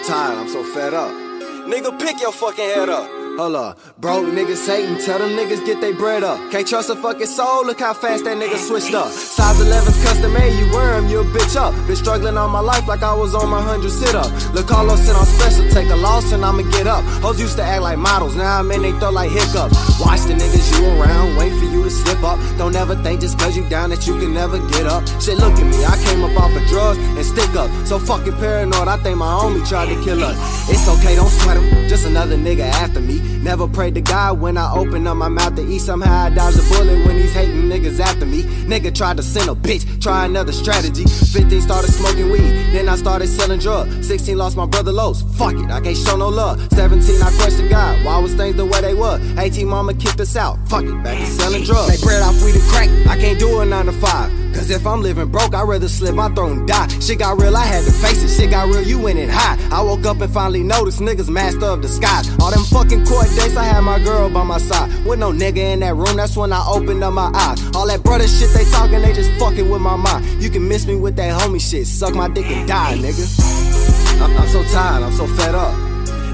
tired, I'm so fed up. Nigga, pick your fucking head up. Hold up, broke niggas hating, tell them niggas get they bread up. Can't trust a fucking soul, look how fast that nigga switched up. Size 11's custom made, you wear wear 'em, you a bitch up. Been struggling all my life like I was on my 100 sit up. Look, Carlos sit on special, take a loss and I'ma get up. Hoes used to act like models, now I'm in they throw like hiccups. Watch the niggas you around, wait for you to slip up. Don't ever think just cause you down that you can never get up. Shit, look at me, I came up off of drugs and stick up. So fucking paranoid, I think my homie tried to kill us. It's okay, don't sweat him, just another nigga after me. Never prayed to God when I open up my mouth to eat. Somehow I dodge a bullet when these hating niggas after me. Nigga tried to send a bitch, try another strategy. 15 started smoking weed, then I started selling drugs. 16 lost my brother Los, fuck it, I can't show no love. 17 I questioned God, why was things the way they were? 18 mama kicked us out, fuck it, back to selling drugs. Make bread off weed and crack, I can't do a 9 to 5. Cause if I'm living broke, I'd rather slit my throat and die. Shit got real, I had to face it. Shit got real, you in high. I woke up and finally noticed niggas master of the skies. All them fucking court dates, I had my girl by my side. With no nigga in that room, that's when I opened up my eyes. All that brother shit they talking, they just fucking with my mind. You can miss me with that homie shit. Suck my dick and die, nigga. I'm, I'm so tired, I'm so fed up.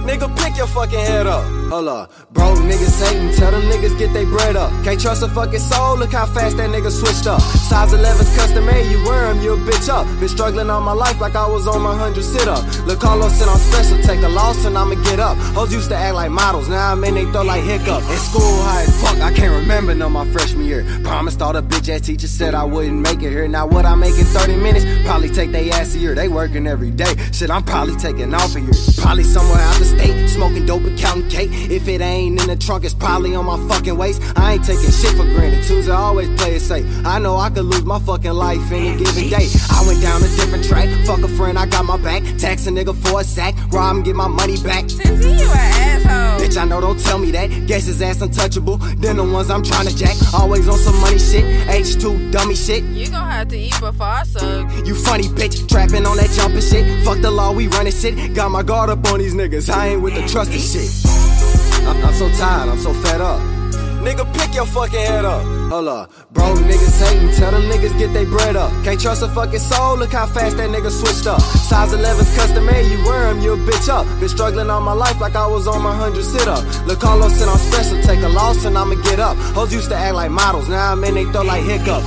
Nigga, pick your fucking head up. Hold up. Bro, niggas hating, tell them niggas get they bread up. Can't trust a fucking soul, look how fast that nigga switched up. Size 11's custom made, you wear 'em, you a bitch up. Been struggling all my life like I was on my 100 sit up. Look, Carlos sit on special, take a loss and I'ma get up. Hoes used to act like models, now I'm in they throw like hiccup. In school, high as fuck, I can't remember no my freshman year. Promised all the bitch ass teachers said I wouldn't make it here. Now what I make in 30 minutes, probably take they ass a year. They working every day. Shit, I'm probably taking off a year. Probably somewhere out the state, smoking dope and counting cake. If it ain't in the trunk, it's probably on my fucking waist. I ain't taking shit for granted. Tuesday always play it safe. I know I could lose my fucking life any given day. I went down a different track. Fuck a friend, I got my back. Tax a nigga for a sack. Rob and get my money back. You an asshole. Bitch, I know, don't tell me that. Guess his ass untouchable. Then the ones I'm trying to jack. Always on some money shit. H2 dummy shit. You gon' have to eat before I suck. You funny bitch, trapping on that jumping shit. Fuck the law, we running shit. Got my guard up on these niggas. I ain't with the trusted shit. I'm, I'm so tired, I'm so fed up. Nigga, pick your fucking head up. Hold up. Bro, niggas hating, tell them niggas get they bread up. Can't trust a fucking soul, look how fast that nigga switched up. Size 11's custom made, you wear wear 'em, you a bitch up. Been struggling all my life like I was on my 100 sit up. Look, Carlos sit on special, take a loss and I'ma get up. Hoes used to act like models, now I'm in they throw like hiccup.